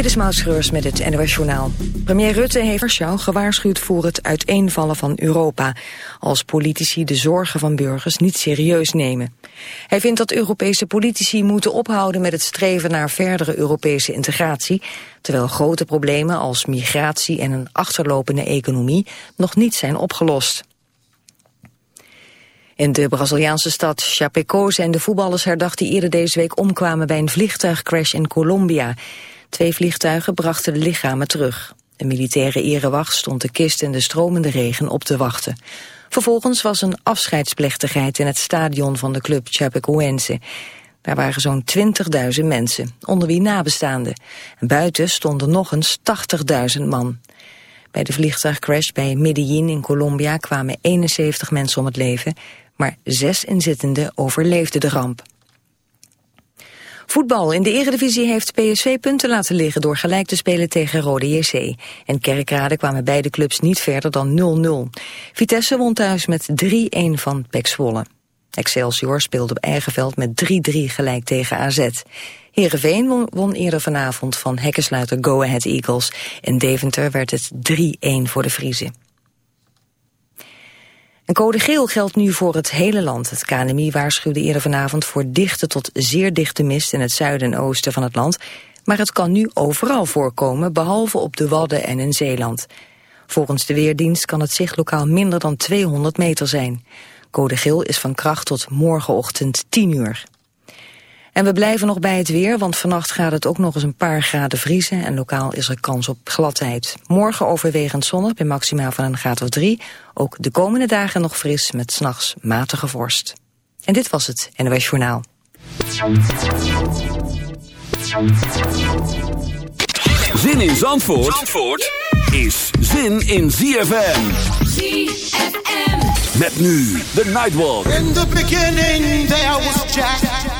Dit is Maud met het NOS Journaal. Premier Rutte heeft Warschau gewaarschuwd voor het uiteenvallen van Europa... als politici de zorgen van burgers niet serieus nemen. Hij vindt dat Europese politici moeten ophouden met het streven naar verdere Europese integratie... terwijl grote problemen als migratie en een achterlopende economie nog niet zijn opgelost. In de Braziliaanse stad Chapecó zijn de voetballers herdacht die eerder deze week omkwamen bij een vliegtuigcrash in Colombia. Twee vliegtuigen brachten de lichamen terug. Een militaire erewacht stond de kist in de stromende regen op te wachten. Vervolgens was een afscheidsplechtigheid in het stadion van de club Chapecoense. Daar waren zo'n 20.000 mensen, onder wie nabestaanden. En buiten stonden nog eens 80.000 man. Bij de vliegtuigcrash bij Medellin in Colombia kwamen 71 mensen om het leven, maar zes inzittenden overleefden de ramp. Voetbal. In de eredivisie heeft PSV punten laten liggen door gelijk te spelen tegen Rode JC. En Kerkrade kwamen beide clubs niet verder dan 0-0. Vitesse won thuis met 3-1 van Pek Zwolle. Excelsior speelde op eigen veld met 3-3 gelijk tegen AZ. Heerenveen won, eerder vanavond van hekkensluiter Go Ahead Eagles. En Deventer werd het 3-1 voor de Vriezen. Een code geel geldt nu voor het hele land. Het KNMI waarschuwde eerder vanavond voor dichte tot zeer dichte mist in het zuiden en oosten van het land. Maar het kan nu overal voorkomen, behalve op de Wadden en in Zeeland. Volgens de Weerdienst kan het zicht lokaal minder dan 200 meter zijn. Code geel is van kracht tot morgenochtend 10 uur. En we blijven nog bij het weer, want vannacht gaat het ook nog eens een paar graden vriezen en lokaal is er kans op gladheid. Morgen overwegend zonnig bij maximaal van een graad of drie. Ook de komende dagen nog fris met s'nachts matige vorst. En dit was het NOS Journaal. Zin in Zandvoort, Zandvoort is zin in ZFM. ZFM. Met nu de Nightwalk. In the beginning there was Jack.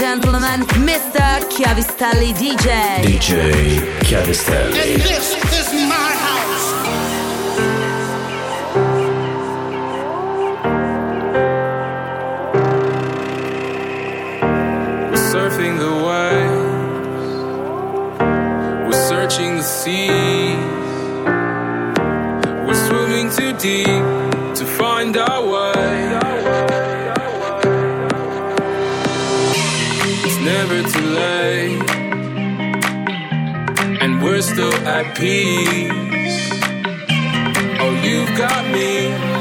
and gentlemen, Mr. Chiavistelli DJ. DJ Chiavistelli. And this is my house. We're surfing the waves. We're searching the seas. We're swimming too deep to find our way. Still at peace. Oh, you've got me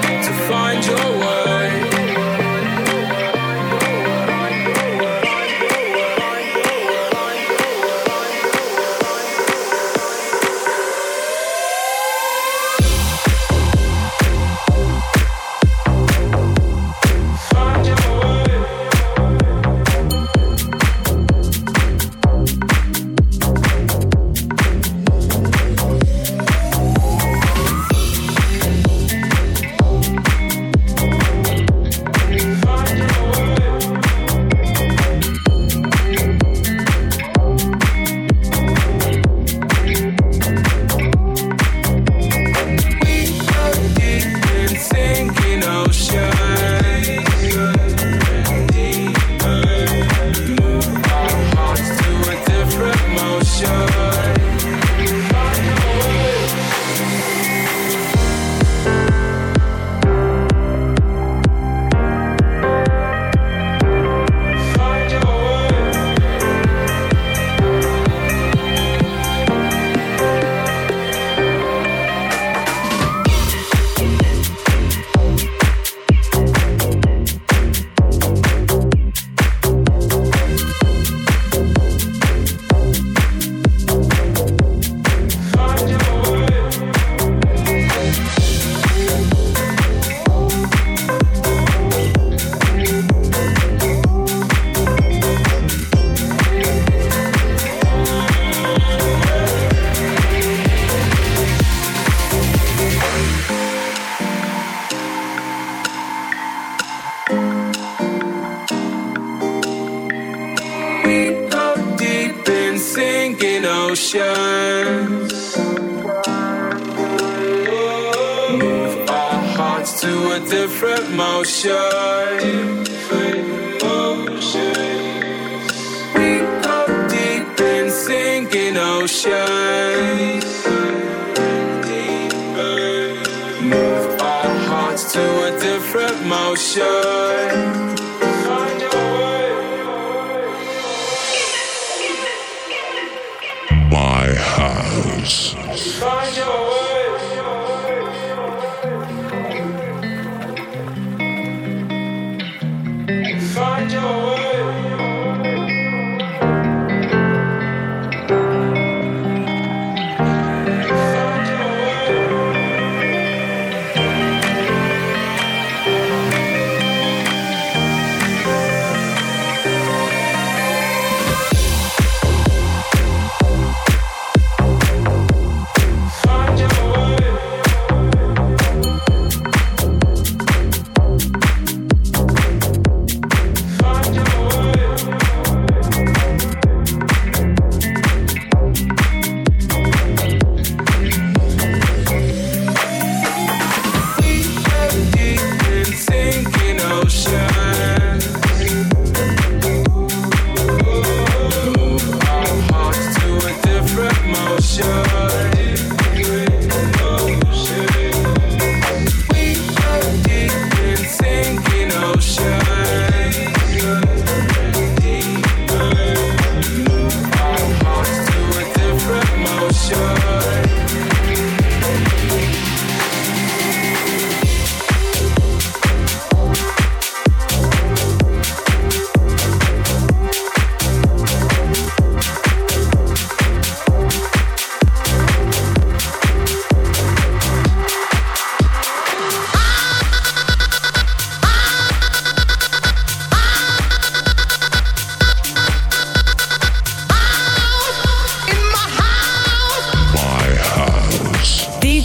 different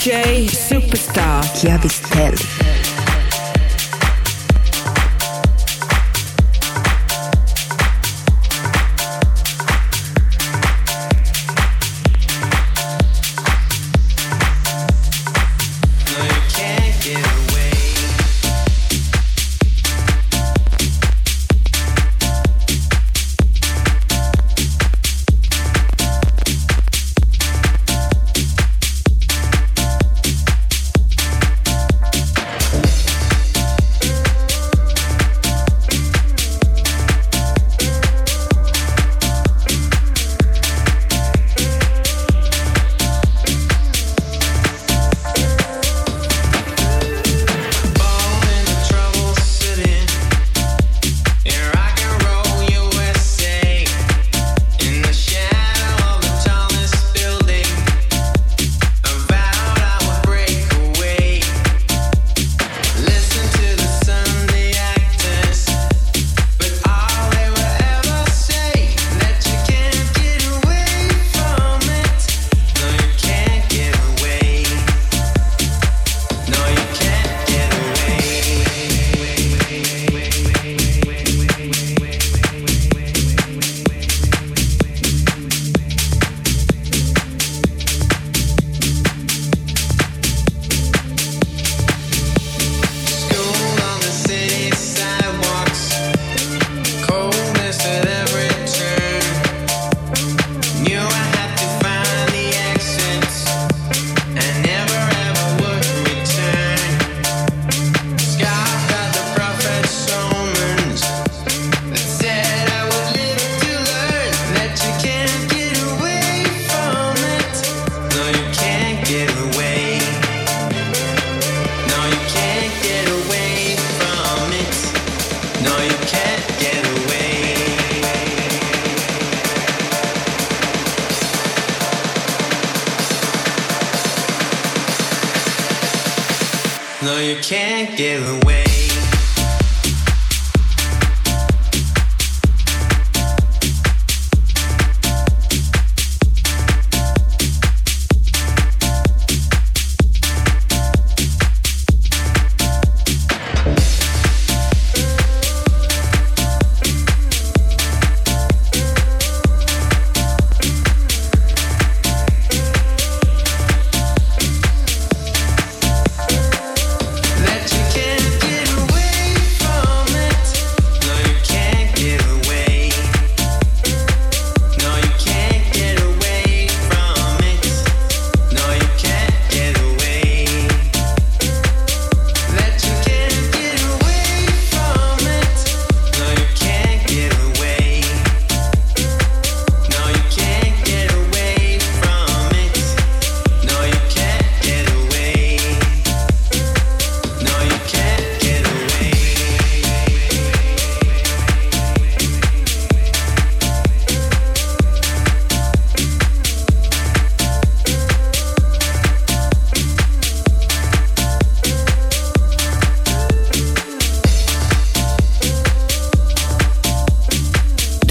DJ Superstar Chiavistelli.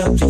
up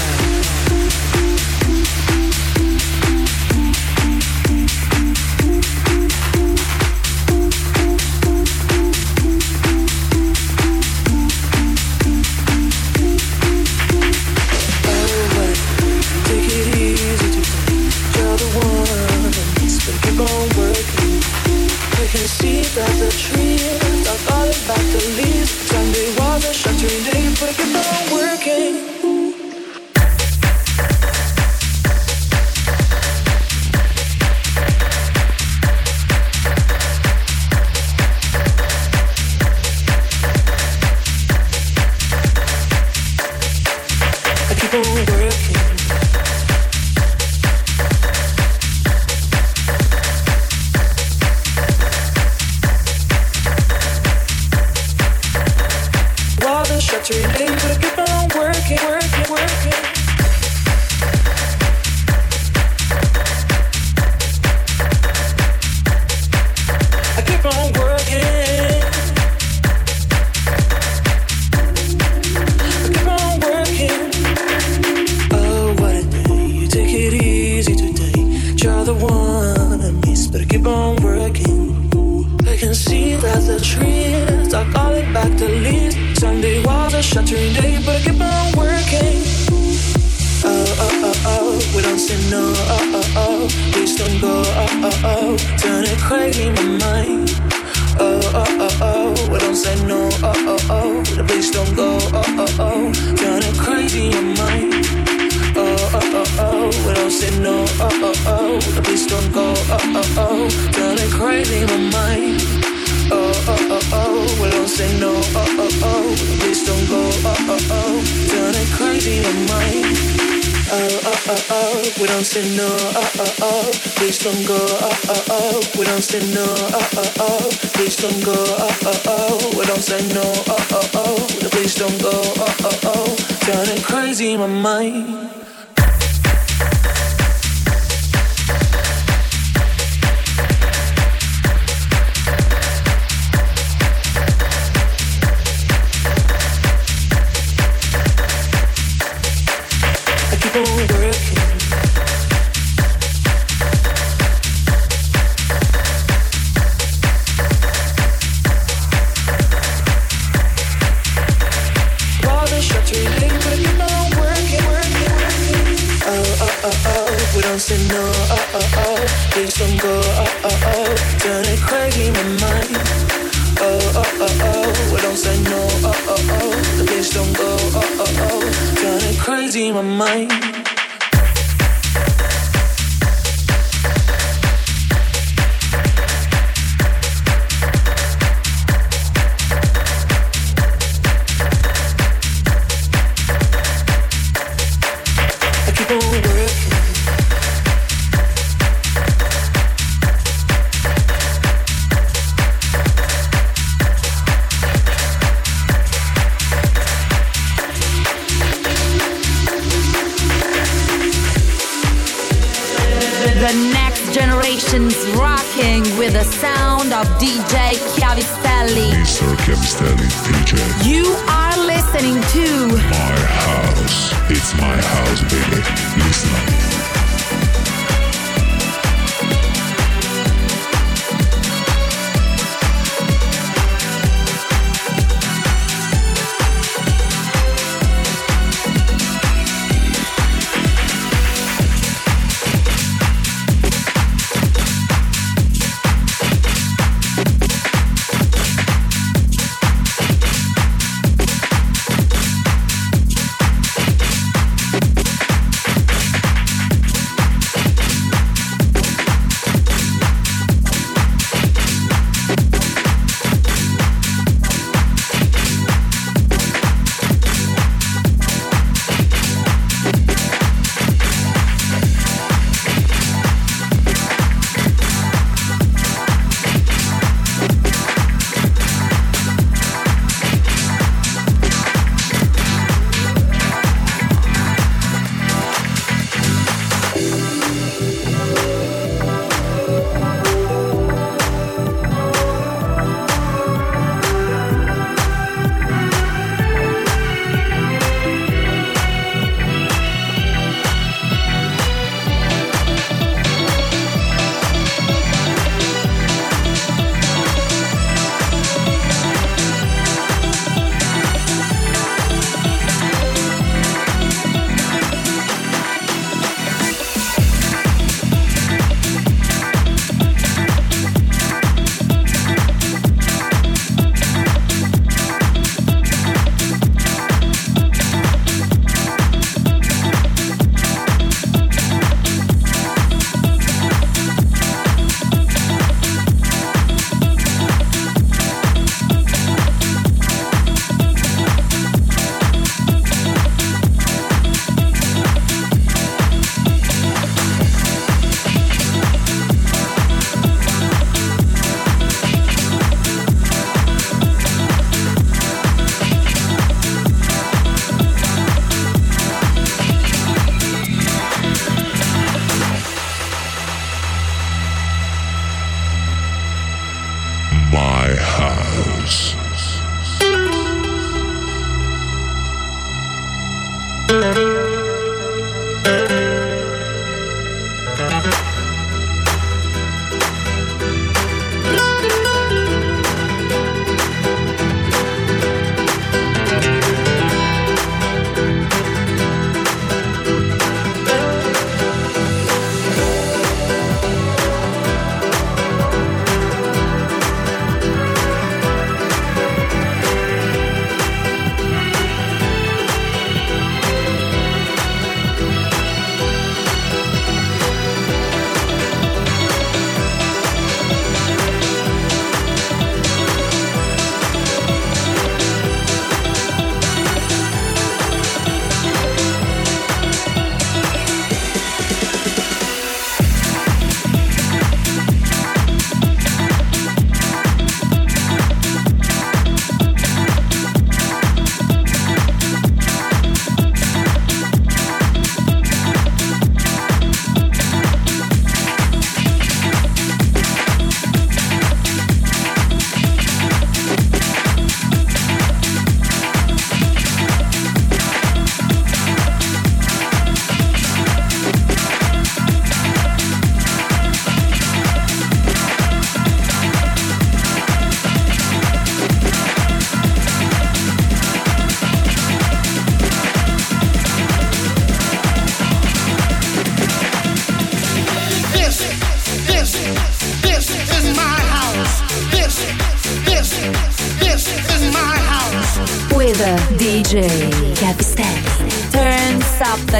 This,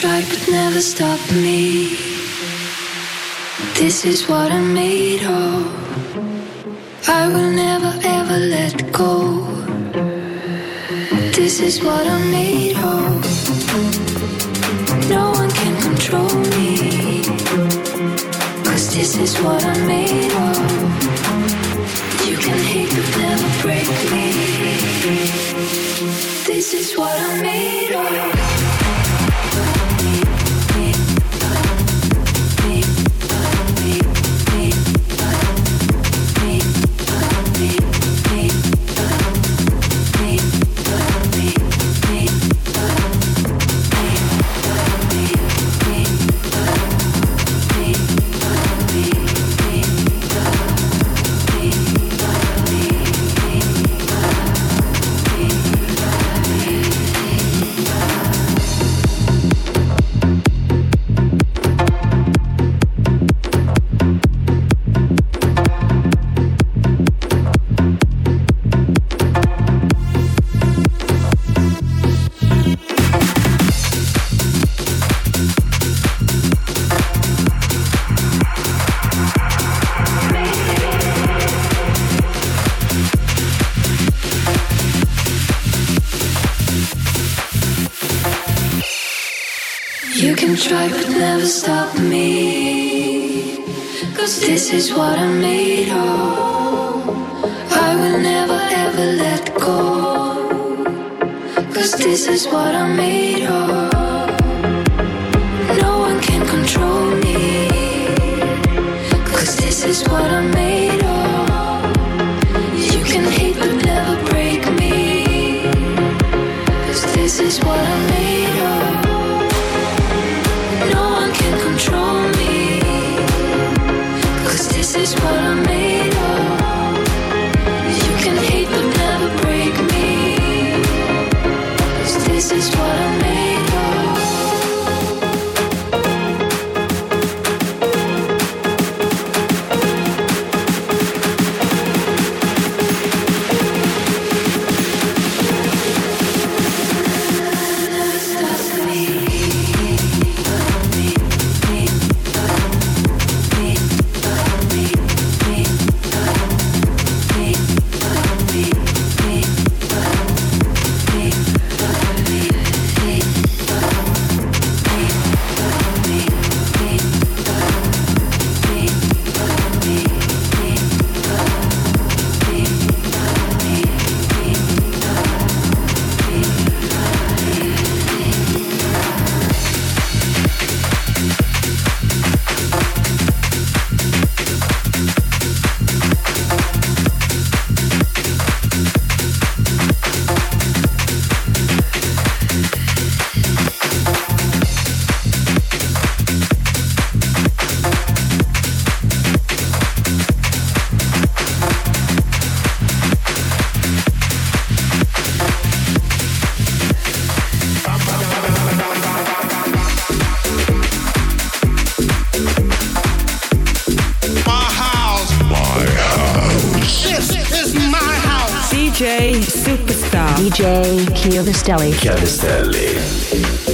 Try but never stop me. This is what I'm made of. I will never ever let go. This is what I'm made of. No one can control me. Cause this is what I'm made of. You can hate but never break me. This is what I'm made of. Try but never stop me. Cause this is what I'm made of. I will never ever let go. Cause this is what I'm made of. No one can control me. Cause this is what I'm made of. DJ Chiovistelli. Chiavistelli.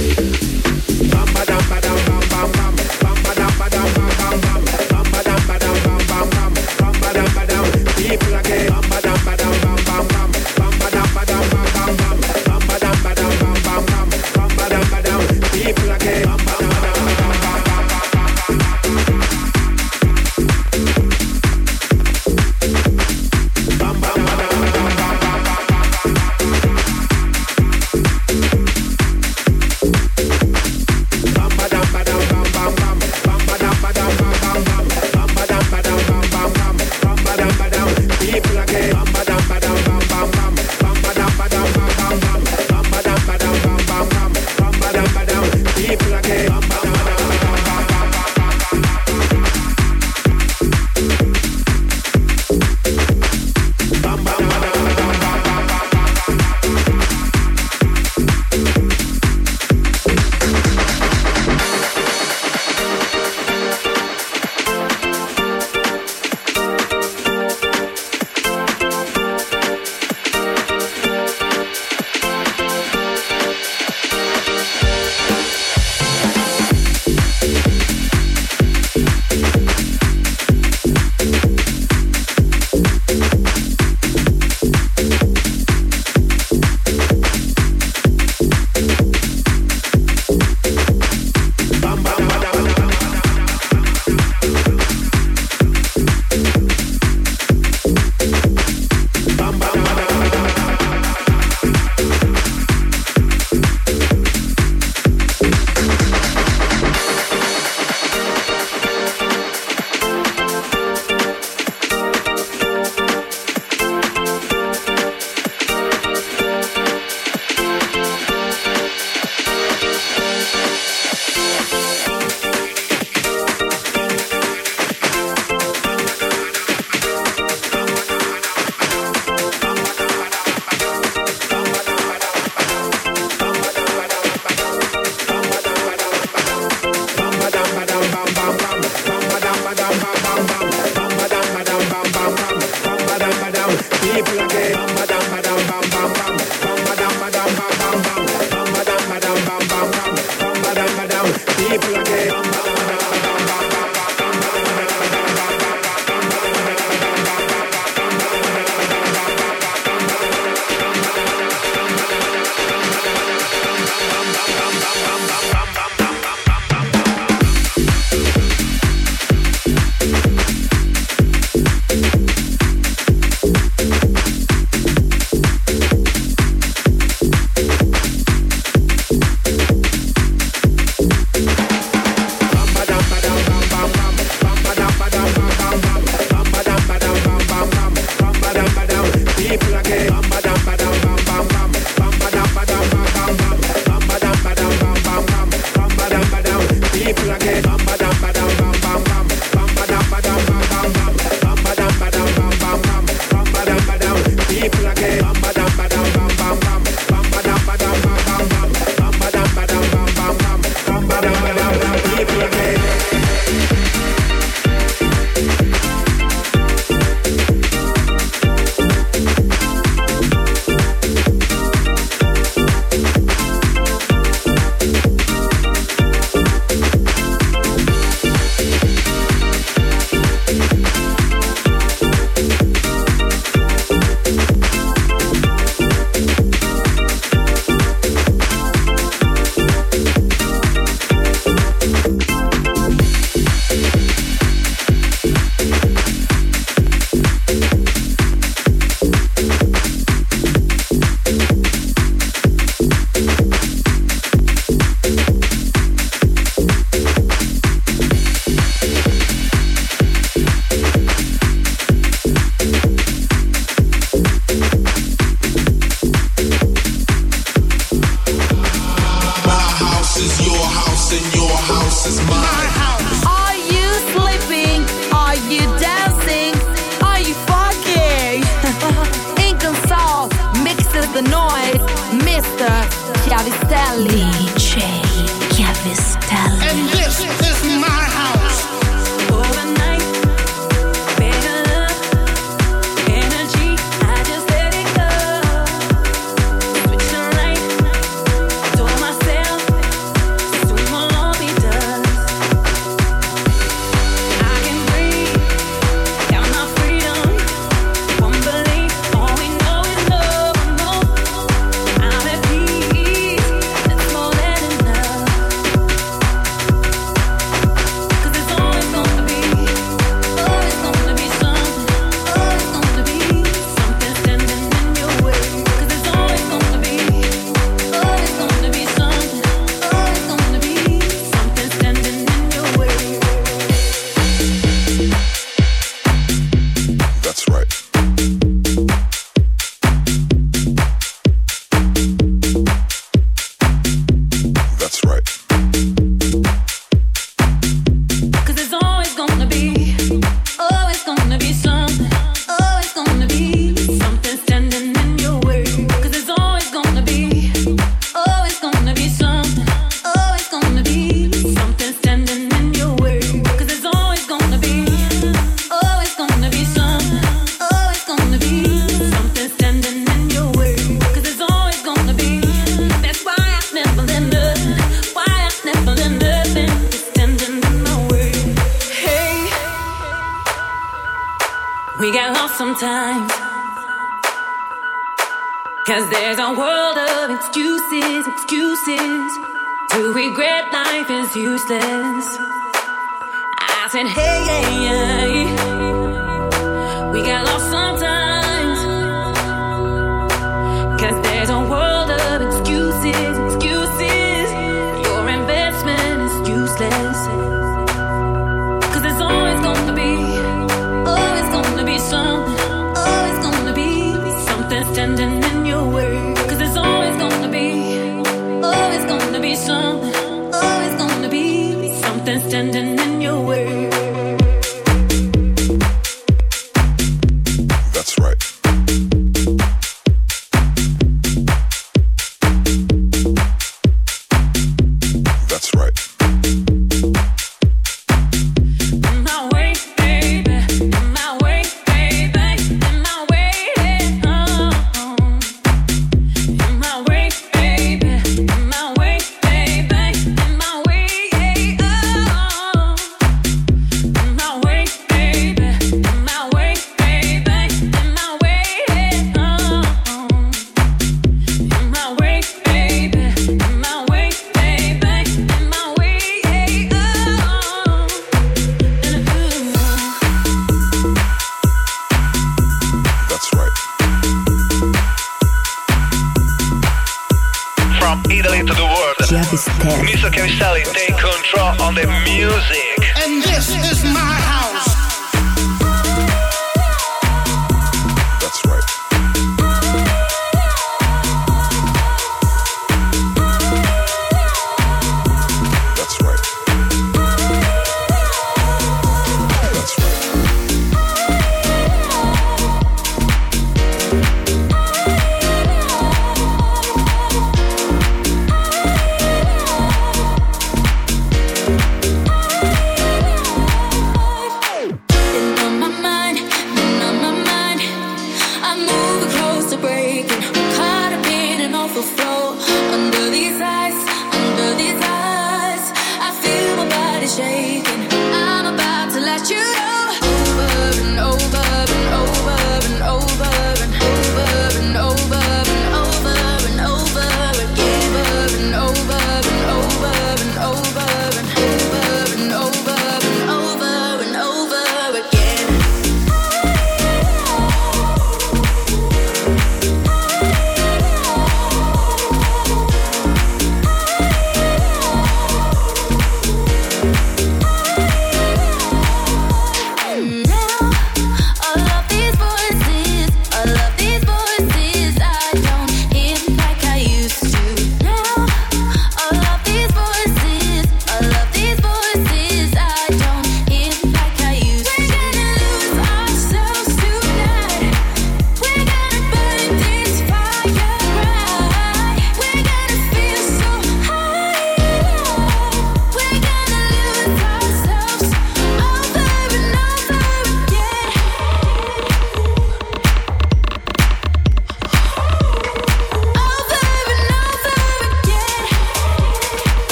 be something, always gonna be something standing in your way.